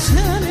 Cause honey